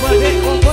puede